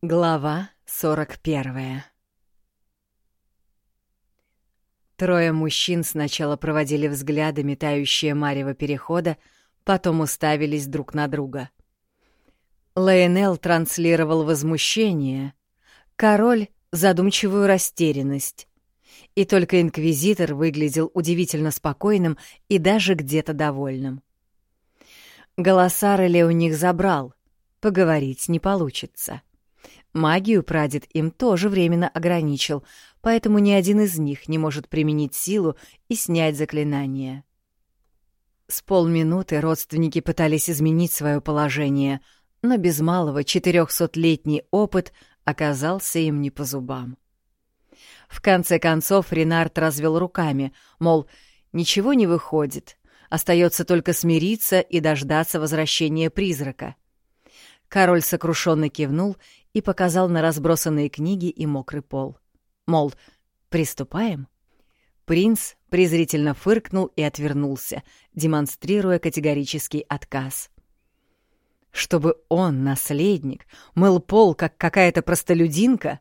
Глава 41 Трое мужчин сначала проводили взгляды, метающие марево перехода, потом уставились друг на друга. Лейнел транслировал возмущение, король — задумчивую растерянность, и только инквизитор выглядел удивительно спокойным и даже где-то довольным. Голоса Реле у них забрал, поговорить не получится. Магию прадед им тоже временно ограничил, поэтому ни один из них не может применить силу и снять заклинание. С полминуты родственники пытались изменить свое положение, но без малого четырехсотлетний опыт оказался им не по зубам. В конце концов Ренард развел руками, мол, ничего не выходит, остается только смириться и дождаться возвращения призрака. Король сокрушенно кивнул и показал на разбросанные книги и мокрый пол. Мол, приступаем? Принц презрительно фыркнул и отвернулся, демонстрируя категорический отказ. Чтобы он, наследник, мыл пол, как какая-то простолюдинка?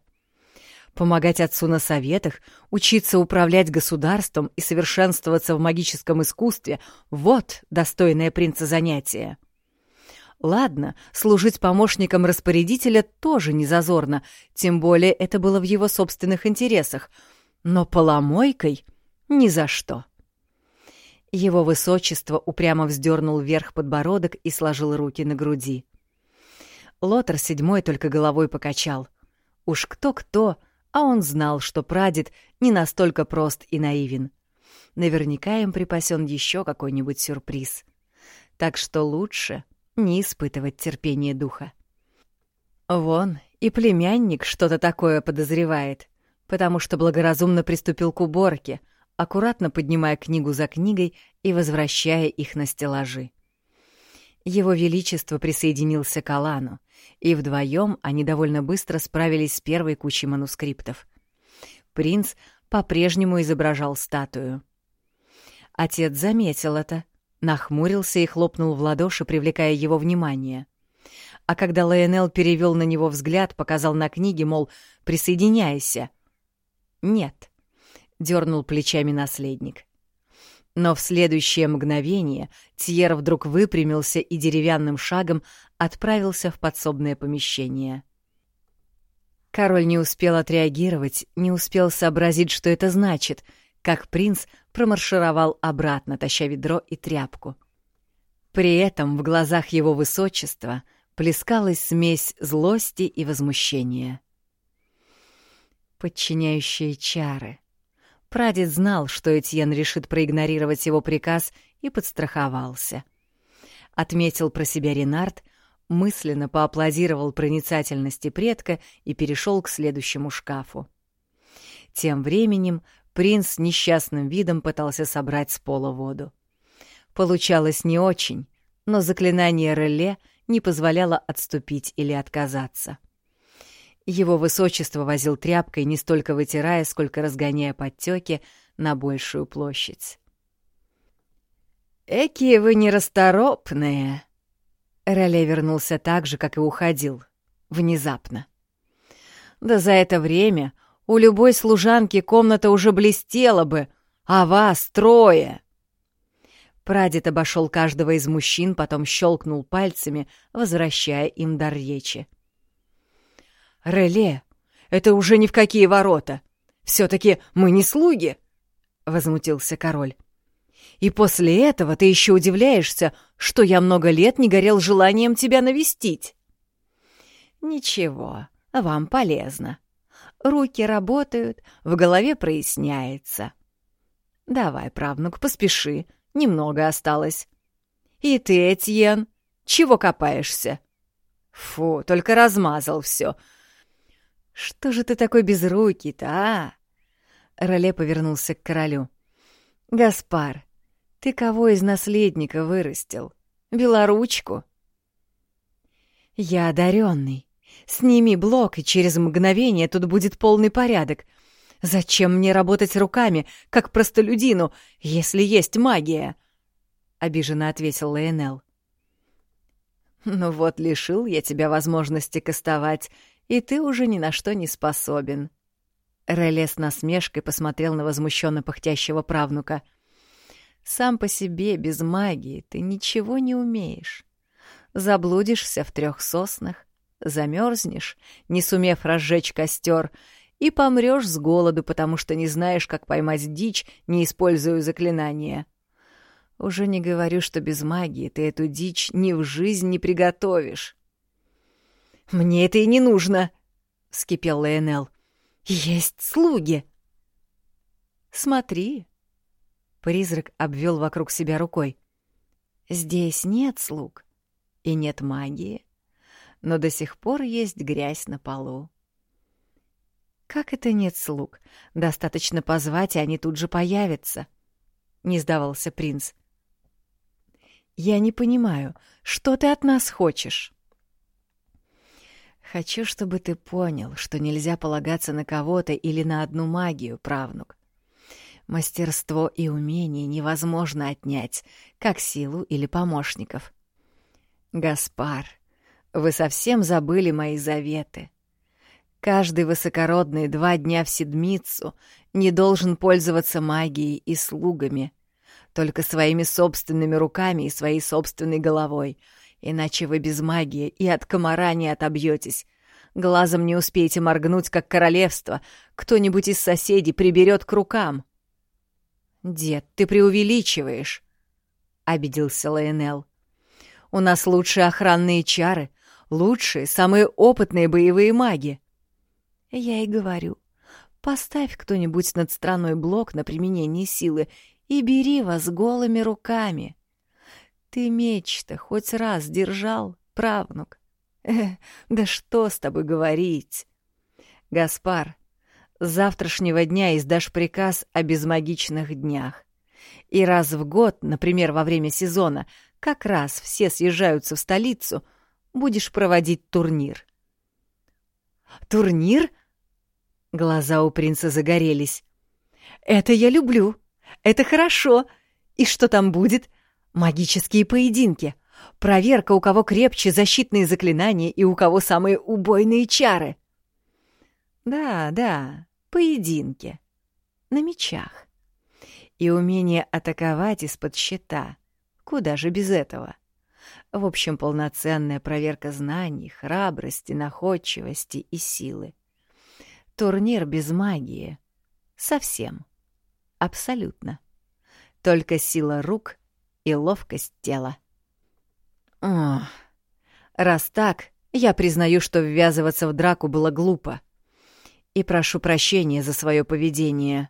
Помогать отцу на советах, учиться управлять государством и совершенствоваться в магическом искусстве — вот достойное принца занятие. Ладно, служить помощником распорядителя тоже не зазорно, тем более это было в его собственных интересах, но поломойкой — ни за что. Его высочество упрямо вздернул вверх подбородок и сложил руки на груди. Лотер седьмой только головой покачал. Уж кто-кто, а он знал, что прадед не настолько прост и наивен. Наверняка им припасен еще какой-нибудь сюрприз. Так что лучше не испытывать терпения духа. Вон, и племянник что-то такое подозревает, потому что благоразумно приступил к уборке, аккуратно поднимая книгу за книгой и возвращая их на стеллажи. Его Величество присоединился к Алану, и вдвоем они довольно быстро справились с первой кучей манускриптов. Принц по-прежнему изображал статую. Отец заметил это — Нахмурился и хлопнул в ладоши, привлекая его внимание. А когда Лайонел перевел на него взгляд, показал на книге, мол, «присоединяйся». «Нет», — дернул плечами наследник. Но в следующее мгновение Тьер вдруг выпрямился и деревянным шагом отправился в подсобное помещение. Король не успел отреагировать, не успел сообразить, что это значит — как принц промаршировал обратно, таща ведро и тряпку. При этом в глазах его высочества плескалась смесь злости и возмущения. Подчиняющие чары. Прадед знал, что Этьен решит проигнорировать его приказ и подстраховался. Отметил про себя Ренард, мысленно поаплодировал проницательности предка и перешел к следующему шкафу. Тем временем Принц с несчастным видом пытался собрать с пола воду. Получалось не очень, но заклинание реле не позволяло отступить или отказаться. Его высочество возил тряпкой, не столько вытирая, сколько разгоняя подтеки на большую площадь. «Экие вы нерасторопные!» Реле вернулся так же, как и уходил. Внезапно. Да за это время у любой служанки комната уже блестела бы, а вас трое. Прадед обошел каждого из мужчин, потом щелкнул пальцами, возвращая им дар речи. «Реле, это уже ни в какие ворота! Все-таки мы не слуги!» — возмутился король. «И после этого ты еще удивляешься, что я много лет не горел желанием тебя навестить!» «Ничего, вам полезно», руки работают, в голове проясняется. Давай, правнук, поспеши, немного осталось. И ты, Этьен, чего копаешься? Фу, только размазал все. Что же ты такой безрукий-то, а? Роле повернулся к королю. Гаспар, ты кого из наследника вырастил? Белоручку? Я одаренный. Сними блок, и через мгновение тут будет полный порядок. Зачем мне работать руками, как простолюдину, если есть магия?» — обиженно ответил Лейнел. «Ну вот, лишил я тебя возможности кастовать, и ты уже ни на что не способен. Реле с насмешкой посмотрел на возмущенно пыхтящего правнука. Сам по себе, без магии, ты ничего не умеешь. Заблудишься в трех соснах, замерзнешь, не сумев разжечь костер, и помрешь с голоду, потому что не знаешь, как поймать дичь, не используя заклинания. Уже не говорю, что без магии ты эту дичь ни в жизнь не приготовишь. «Мне это и не нужно!» — вскипел Лейнел. «Есть слуги!» «Смотри!» — призрак обвел вокруг себя рукой. «Здесь нет слуг и нет магии, но до сих пор есть грязь на полу. «Как это нет слуг? Достаточно позвать, и они тут же появятся», — не сдавался принц. «Я не понимаю, что ты от нас хочешь?» «Хочу, чтобы ты понял, что нельзя полагаться на кого-то или на одну магию, правнук. Мастерство и умение невозможно отнять, как силу или помощников. Гаспар, вы совсем забыли мои заветы. Каждый высокородный два дня в седмицу не должен пользоваться магией и слугами, только своими собственными руками и своей собственной головой, иначе вы без магии и от комара не отобьетесь. Глазом не успеете моргнуть, как королевство, кто-нибудь из соседей приберет к рукам. «Дед, ты преувеличиваешь», — обиделся Лайонел. «У нас лучшие охранные чары, лучшие, самые опытные боевые маги. Я и говорю, поставь кто-нибудь над страной блок на применение силы и бери вас голыми руками. Ты меч-то хоть раз держал, правнук? Э, да что с тобой говорить? Гаспар, с завтрашнего дня издашь приказ о безмагичных днях. И раз в год, например, во время сезона, как раз все съезжаются в столицу, будешь проводить турнир. «Турнир?» Глаза у принца загорелись. «Это я люблю. Это хорошо. И что там будет? Магические поединки. Проверка, у кого крепче защитные заклинания и у кого самые убойные чары». «Да, да, поединки. На мечах. И умение атаковать из-под щита. Куда же без этого?» В общем, полноценная проверка знаний, храбрости, находчивости и силы. Турнир без магии. Совсем. Абсолютно. Только сила рук и ловкость тела. О, раз так, я признаю, что ввязываться в драку было глупо. И прошу прощения за свое поведение.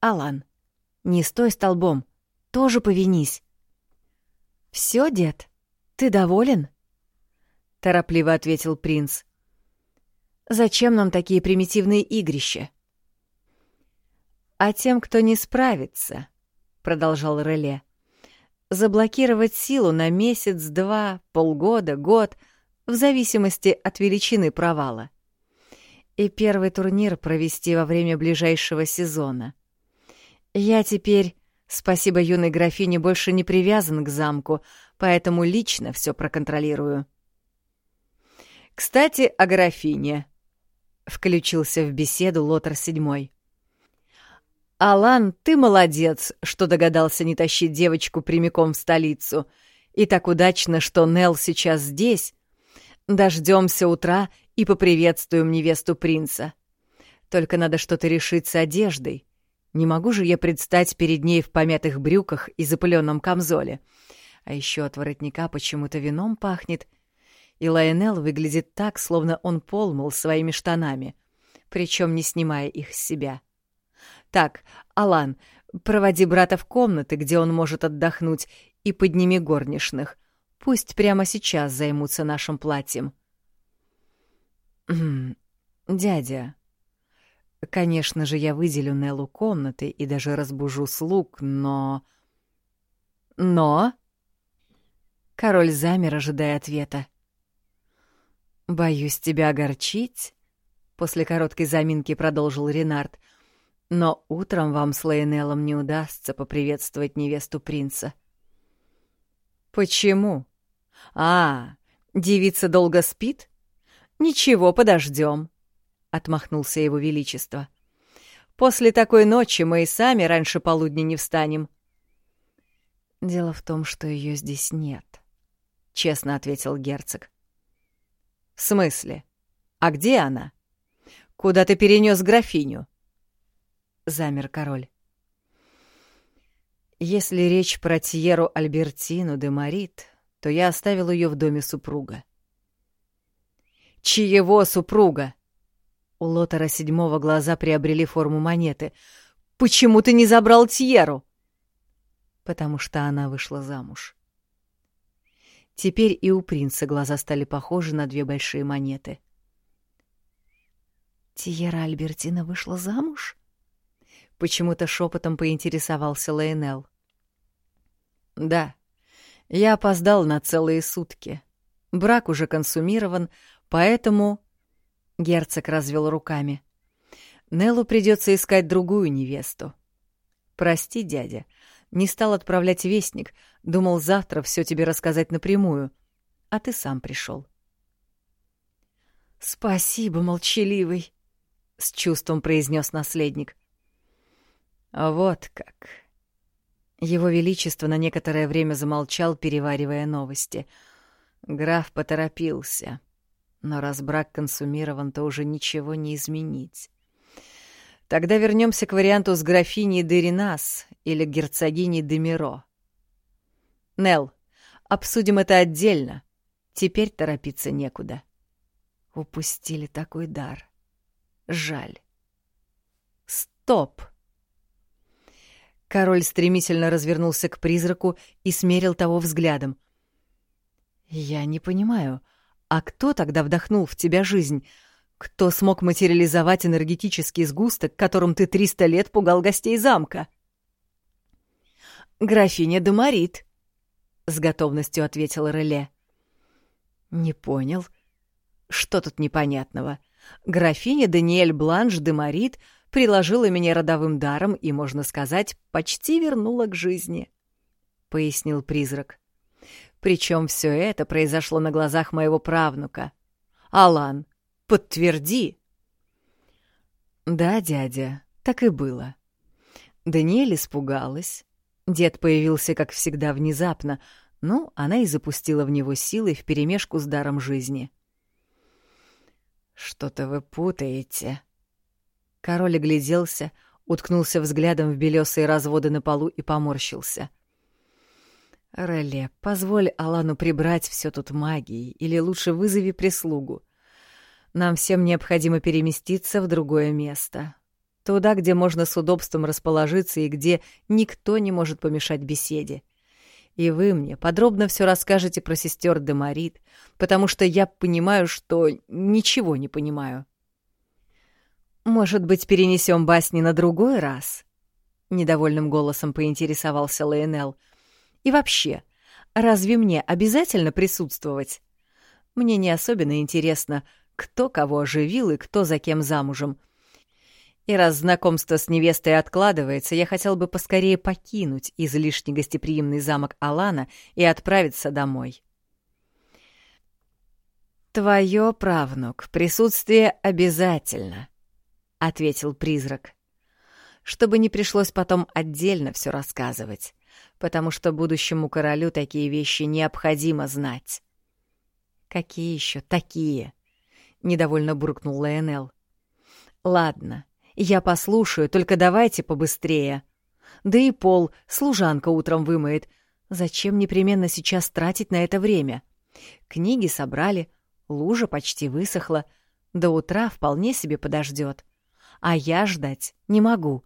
Алан, не стой столбом, тоже повинись. Все, дед, ты доволен? Торопливо ответил принц. Зачем нам такие примитивные игрища? А тем, кто не справится, продолжал Реле, заблокировать силу на месяц, два, полгода, год, в зависимости от величины провала. И первый турнир провести во время ближайшего сезона. Я теперь Спасибо юной графине больше не привязан к замку, поэтому лично все проконтролирую. «Кстати, о графине», — включился в беседу Лотар седьмой. «Алан, ты молодец, что догадался не тащить девочку прямиком в столицу. И так удачно, что Нел сейчас здесь. Дождемся утра и поприветствуем невесту принца. Только надо что-то решить с одеждой. Не могу же я предстать перед ней в помятых брюках и запыленном камзоле. А еще от воротника почему-то вином пахнет. И Лайонел выглядит так, словно он пол мыл своими штанами, причем не снимая их с себя. Так, Алан, проводи брата в комнаты, где он может отдохнуть, и подними горничных. Пусть прямо сейчас займутся нашим платьем. «Дядя», Конечно же, я выделю Неллу комнаты и даже разбужу слуг, но... Но... Король замер, ожидая ответа. «Боюсь тебя огорчить», — после короткой заминки продолжил Ренард. «Но утром вам с Лейнеллом не удастся поприветствовать невесту принца». «Почему? А, девица долго спит? «Ничего, подождем», — отмахнулся его величество. «После такой ночи мы и сами раньше полудня не встанем». «Дело в том, что ее здесь нет», — честно ответил герцог. «В смысле? А где она? Куда ты перенес графиню?» Замер король. «Если речь про Тьеру Альбертину де Марит, то я оставил ее в доме супруга. «Чьего супруга?» У Лотера седьмого глаза приобрели форму монеты. «Почему ты не забрал Тьеру?» «Потому что она вышла замуж». Теперь и у принца глаза стали похожи на две большие монеты. «Тьера Альбертина вышла замуж?» Почему-то шепотом поинтересовался Лейнел. «Да, я опоздал на целые сутки. Брак уже консумирован, поэтому...» Герцог развел руками. «Неллу придется искать другую невесту. Прости, дядя, не стал отправлять вестник, думал завтра все тебе рассказать напрямую, а ты сам пришел. «Спасибо, молчаливый», — с чувством произнес наследник. «Вот как», его Величество на некоторое время замолчал, переваривая новости. Граф поторопился. Но раз брак консумирован, то уже ничего не изменить. Тогда вернемся к варианту с графиней Деринас или герцогиней Демиро. Нел, обсудим это отдельно. Теперь торопиться некуда. Упустили такой дар. Жаль. Стоп! Король стремительно развернулся к призраку и смерил того взглядом. «Я не понимаю, а кто тогда вдохнул в тебя жизнь? Кто смог материализовать энергетический сгусток, которым ты триста лет пугал гостей замка?» «Графиня Демарит», — с готовностью ответил Реле. «Не понял. Что тут непонятного? Графиня Даниэль Бланш Демарит — приложила меня родовым даром и, можно сказать, почти вернула к жизни», — пояснил призрак. «Причем все это произошло на глазах моего правнука. Алан, подтверди!» «Да, дядя, так и было». Даниэль испугалась. Дед появился, как всегда, внезапно, но она и запустила в него силы вперемешку с даром жизни. «Что-то вы путаете», Король огляделся, уткнулся взглядом в белесые разводы на полу и поморщился. «Реле, позволь Алану прибрать все тут магией, или лучше вызови прислугу. Нам всем необходимо переместиться в другое место. Туда, где можно с удобством расположиться и где никто не может помешать беседе. И вы мне подробно все расскажете про сестер Демарит, потому что я понимаю, что ничего не понимаю». «Может быть, перенесем басни на другой раз?» — недовольным голосом поинтересовался Лейнел. «И вообще, разве мне обязательно присутствовать? Мне не особенно интересно, кто кого оживил и кто за кем замужем. И раз знакомство с невестой откладывается, я хотел бы поскорее покинуть излишне гостеприимный замок Алана и отправиться домой». «Твое, правнук, присутствие обязательно», — ответил призрак. «Чтобы не пришлось потом отдельно все рассказывать, потому что будущему королю такие вещи необходимо знать». «Какие еще такие?» — недовольно буркнул Лайонел. «Ладно, я послушаю, только давайте побыстрее. Да и пол служанка утром вымоет. Зачем непременно сейчас тратить на это время? Книги собрали, лужа почти высохла, до утра вполне себе подождет а я ждать не могу.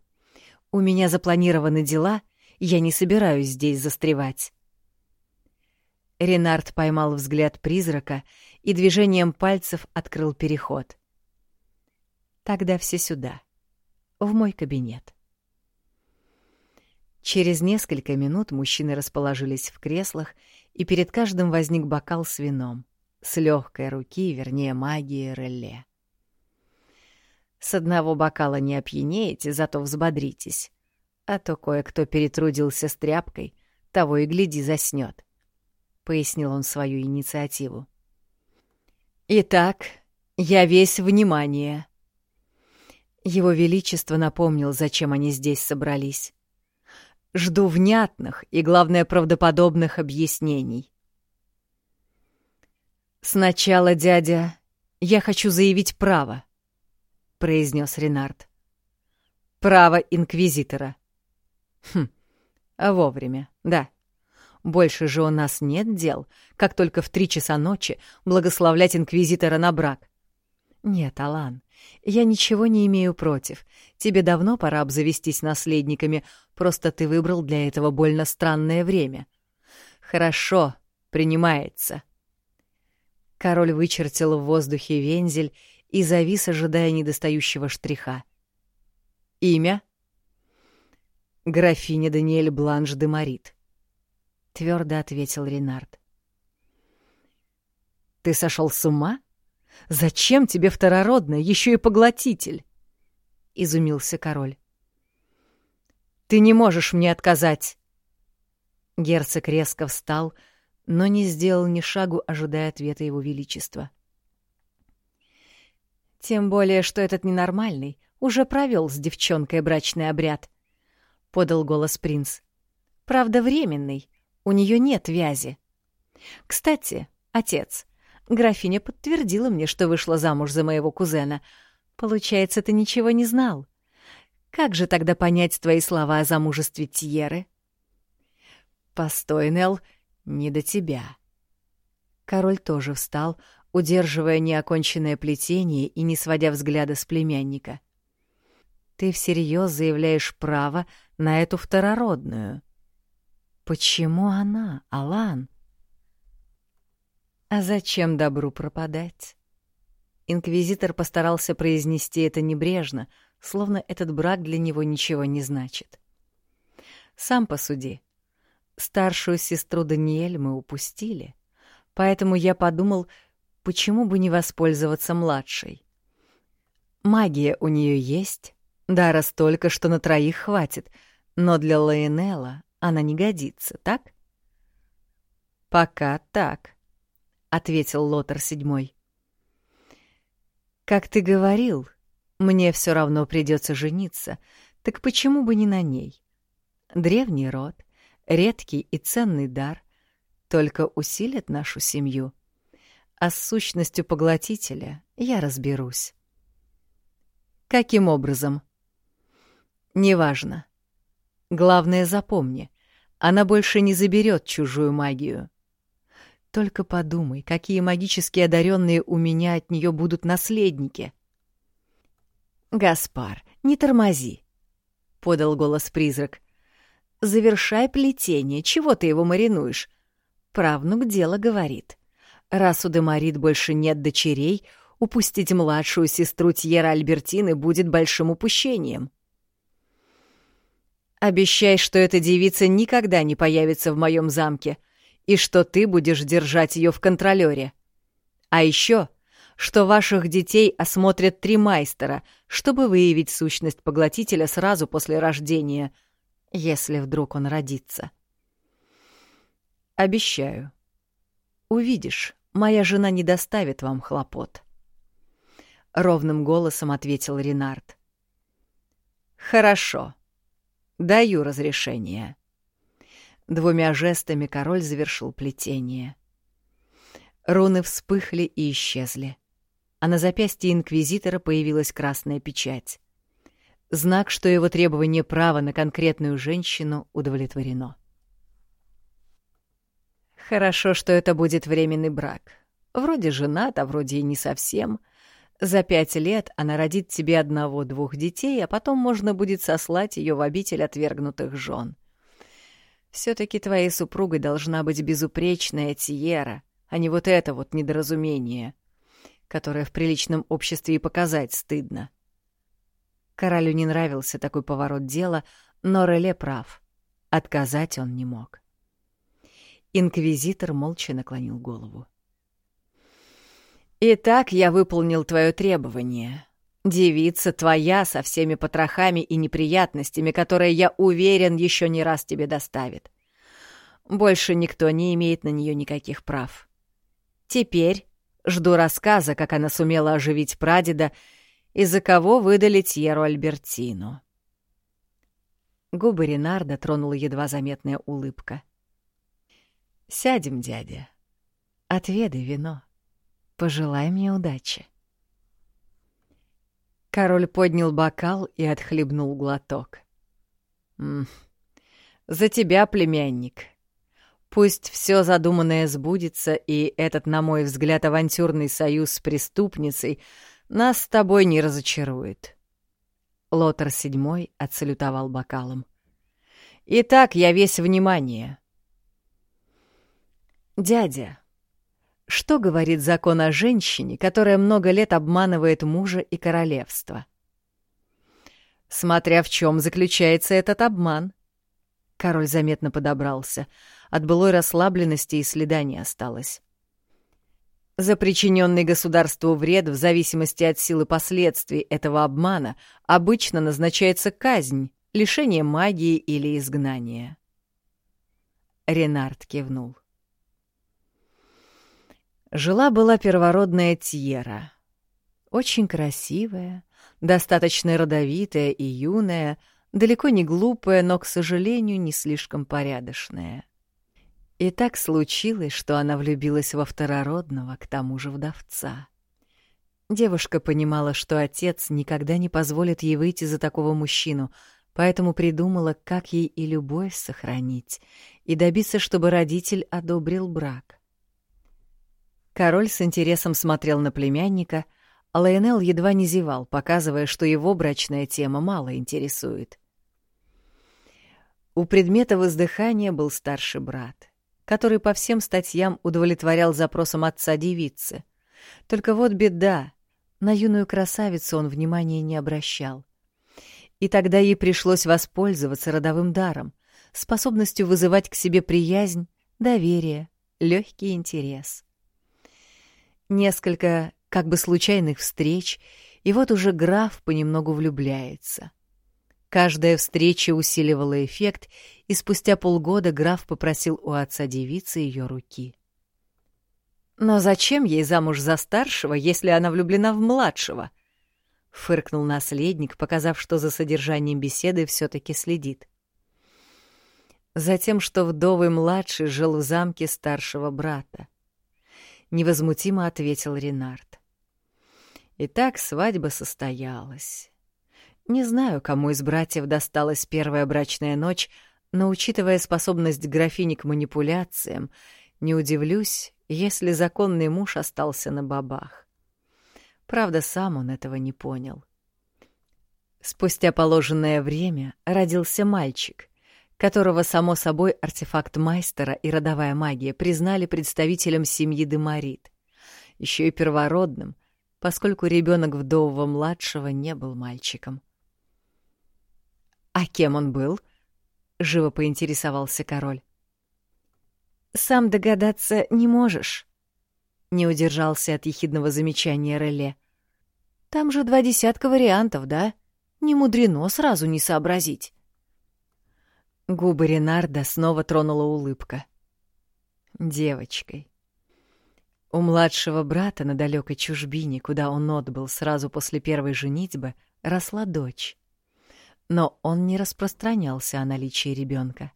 У меня запланированы дела, я не собираюсь здесь застревать. Ренард поймал взгляд призрака и движением пальцев открыл переход. Тогда все сюда, в мой кабинет. Через несколько минут мужчины расположились в креслах, и перед каждым возник бокал с вином, с легкой руки, вернее, магии Реле. С одного бокала не опьянеете, зато взбодритесь. А то кое-кто перетрудился с тряпкой, того и гляди заснёт. Пояснил он свою инициативу. Итак, Я весь внимание. Его Величество напомнил, зачем они здесь собрались. Жду внятных и, главное, правдоподобных объяснений. «Сначала, дядя, я хочу заявить право», — произнес Ренард. «Право инквизитора». «Хм, а вовремя, да. Больше же у нас нет дел, как только в три часа ночи благословлять инквизитора на брак. Нет, Алан, я ничего не имею против. Тебе давно пора обзавестись наследниками, просто ты выбрал для этого больно странное время. Хорошо, принимается. Король вычертил в воздухе вензель и завис, ожидая недостающего штриха. Имя? Графиня Даниэль Бланш де Марит. Твердо ответил Ренард. Ты сошел с ума? Зачем тебе второродное, еще и поглотитель? Изумился король. Ты не можешь мне отказать. Герцог резко встал, но не сделал ни шагу, ожидая ответа его величества. Тем более, что этот ненормальный уже провел с девчонкой брачный обряд, подал голос принц. Правда, временный, у нее нет вязи. Кстати, отец, графиня подтвердила мне, что вышла замуж за моего кузена. Получается, ты ничего не знал. Как же тогда понять твои слова о замужестве Тьеры? Постой, Нелл, не до тебя. Король тоже встал, удерживая неоконченное плетение и не сводя взгляда с племянника. Ты всерьез заявляешь право на эту второродную? Почему она, Алан? А зачем добру пропадать? Инквизитор постарался произнести это небрежно, словно этот брак для него ничего не значит. Сам посуди. Старшую сестру Даниэль мы упустили, поэтому я подумал, почему бы не воспользоваться младшей. Магия у нее есть, дара столько, что на троих хватит, но для Лейнелла она не годится, так? Пока так, ответил Лотер седьмой. Как ты говорил, мне все равно придется жениться, так почему бы не на ней? Древний род, редкий и ценный дар, только усилит нашу семью. А с сущностью поглотителя я разберусь. Каким образом? Неважно. Главное, запомни, она больше не заберет чужую магию. Только подумай, какие магически одаренные у меня от нее будут наследники. Гаспар, не тормози, подал голос призрак. Завершай плетение, чего ты его маринуешь? Правнук дело говорит. Раз у Демарит больше нет дочерей, упустить младшую сестру Тьера Альбертины будет большим упущением. Обещай, что эта девица никогда не появится в моем замке, и что ты будешь держать ее в контролёре. А еще, что ваших детей осмотрят три майстера, чтобы выявить сущность поглотителя сразу после рождения — если вдруг он родится. Обещаю. Увидишь, моя жена не доставит вам хлопот. Ровным голосом ответил Ренард. Хорошо. Даю разрешение. Двумя жестами король завершил плетение. Руны вспыхли и исчезли, а на запястье инквизитора появилась красная печать. Знак, что его требование права на конкретную женщину удовлетворено. Хорошо, что это будет временный брак. Вроде женат, а вроде и не совсем. За пять лет она родит тебе одного-двух детей, а потом можно будет сослать ее в обитель отвергнутых жен. Все-таки твоей супругой должна быть безупречная Тиера, а не вот это вот недоразумение, которое в приличном обществе и показать стыдно. — Королю не нравился такой поворот дела, но Реле прав. Отказать он не мог. Инквизитор молча наклонил голову. «Итак, я выполнил твое требование. Девица твоя со всеми потрохами и неприятностями, которые, я уверен, еще не раз тебе доставит. Больше никто не имеет на нее никаких прав. Теперь Жду рассказа, как она сумела оживить прадеда и за кого выдали Тьеру Альбертину. Губы Ренарда тронула едва заметная улыбка. «Сядем, дядя. Отведай вино. Пожелай мне удачи». Король поднял бокал и отхлебнул глоток. «М -м, «За тебя, племянник. Пусть все задуманное сбудется, и этот, на мой взгляд, авантюрный союз с преступницей нас с тобой не разочарует». Лотер седьмой отсалютовал бокалом. «Итак, я весь внимание». «Дядя, что говорит закон о женщине, которая много лет обманывает мужа и королевство? Смотря в чем заключается этот обман. Король заметно подобрался. От былой расслабленности и следа не осталось. За причиненный государству вред в зависимости от силы последствий этого обмана обычно назначается казнь, лишение магии или изгнание. Ренард кивнул. Жила-была первородная Тьера. Очень красивая, достаточно родовитая и юная, далеко не глупая, но, к сожалению, не слишком порядочная. И так случилось, что она влюбилась во второродного, к тому же вдовца. Девушка понимала, что отец никогда не позволит ей выйти за такого мужчину, поэтому придумала, как ей и любовь сохранить, и добиться, чтобы родитель одобрил брак. Король с интересом смотрел на племянника, а Лайонел едва не зевал, показывая, что его брачная тема мало интересует. У предмета воздыхания был старший брат, который по всем статьям удовлетворял запросам отца девицы. Только вот беда, на юную красавицу он внимания не обращал. И тогда ей пришлось воспользоваться родовым даром, способностью вызывать к себе приязнь, доверие, легкий интерес. Несколько как бы случайных встреч, и вот уже граф понемногу влюбляется. Каждая встреча усиливала эффект, и спустя полгода граф попросил у отца девицы ее руки. «Но зачем ей замуж за старшего, если она влюблена в младшего?» — фыркнул наследник, показав, что за содержанием беседы все таки следит. Затем, что вдовый младший жил в замке старшего брата невозмутимо ответил Ренард. Итак, свадьба состоялась. Не знаю, кому из братьев досталась первая брачная ночь, но, учитывая способность графини к манипуляциям, не удивлюсь, если законный муж остался на бабах. Правда, сам он этого не понял. Спустя положенное время родился мальчик, которого, само собой, артефакт майстера и родовая магия признали представителем семьи Демарит, еще и первородным, поскольку ребенок вдового младшего не был мальчиком. «А кем он был?» — живо поинтересовался король. «Сам догадаться не можешь», — не удержался от ехидного замечания Реле. «Там же два десятка вариантов, да? Не мудрено сразу не сообразить». Губы Ренарда снова тронула улыбка. Девочкой. У младшего брата на далекой чужбине, куда он отбыл сразу после первой женитьбы, росла дочь. Но он не распространялся о наличии ребенка.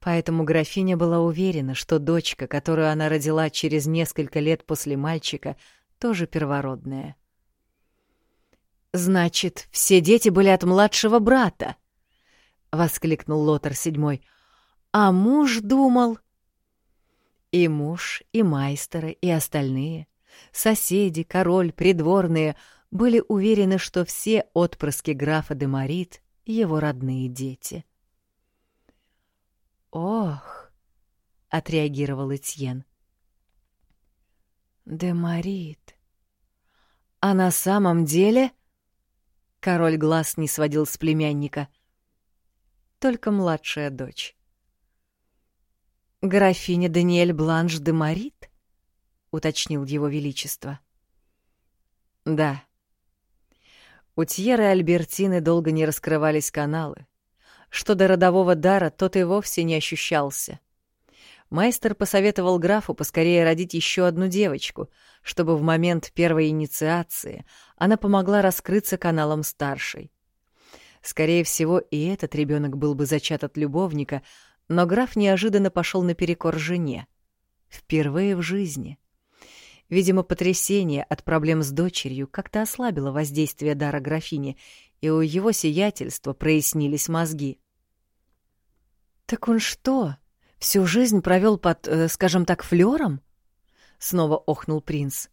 Поэтому графиня была уверена, что дочка, которую она родила через несколько лет после мальчика, тоже первородная. «Значит, все дети были от младшего брата?» — воскликнул Лотар седьмой. «А муж думал...» И муж, и майстеры, и остальные, соседи, король, придворные были уверены, что все отпрыски графа де Марит — его родные дети. «Ох!» — отреагировал Этьен. «Де Марит. А на самом деле...» Король глаз не сводил с племянника только младшая дочь. «Графиня Даниэль Бланш де Марит?» — уточнил его величество. «Да». У Тьеры Альбертины долго не раскрывались каналы. Что до родового дара, тот и вовсе не ощущался. Майстер посоветовал графу поскорее родить еще одну девочку, чтобы в момент первой инициации она помогла раскрыться каналом старшей. Скорее всего, и этот ребенок был бы зачат от любовника, но граф неожиданно пошел наперекор жене. Впервые в жизни. Видимо, потрясение от проблем с дочерью как-то ослабило воздействие дара графини, и у его сиятельства прояснились мозги. «Так он что, всю жизнь провел под, э, скажем так, флером?» — снова охнул принц.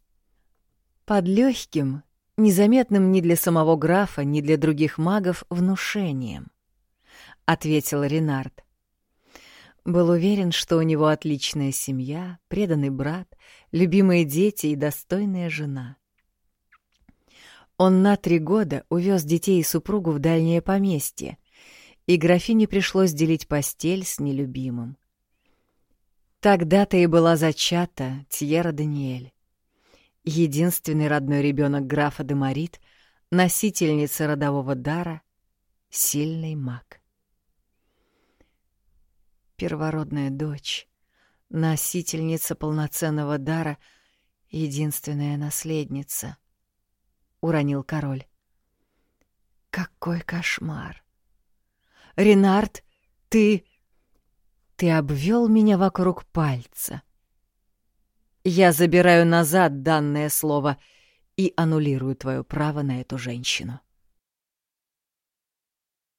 «Под легким, незаметным ни для самого графа, ни для других магов внушением», — ответил Ренард. Был уверен, что у него отличная семья, преданный брат, любимые дети и достойная жена. Он на три года увез детей и супругу в дальнее поместье, и графине пришлось делить постель с нелюбимым. Тогда-то и была зачата Тьера Даниэль. Единственный родной ребенок графа де Марит, носительница родового дара, сильный маг первородная дочь, носительница полноценного дара, единственная наследница, — уронил король. Какой кошмар! Ренард, ты... Ты обвел меня вокруг пальца. Я забираю назад данное слово и аннулирую твое право на эту женщину.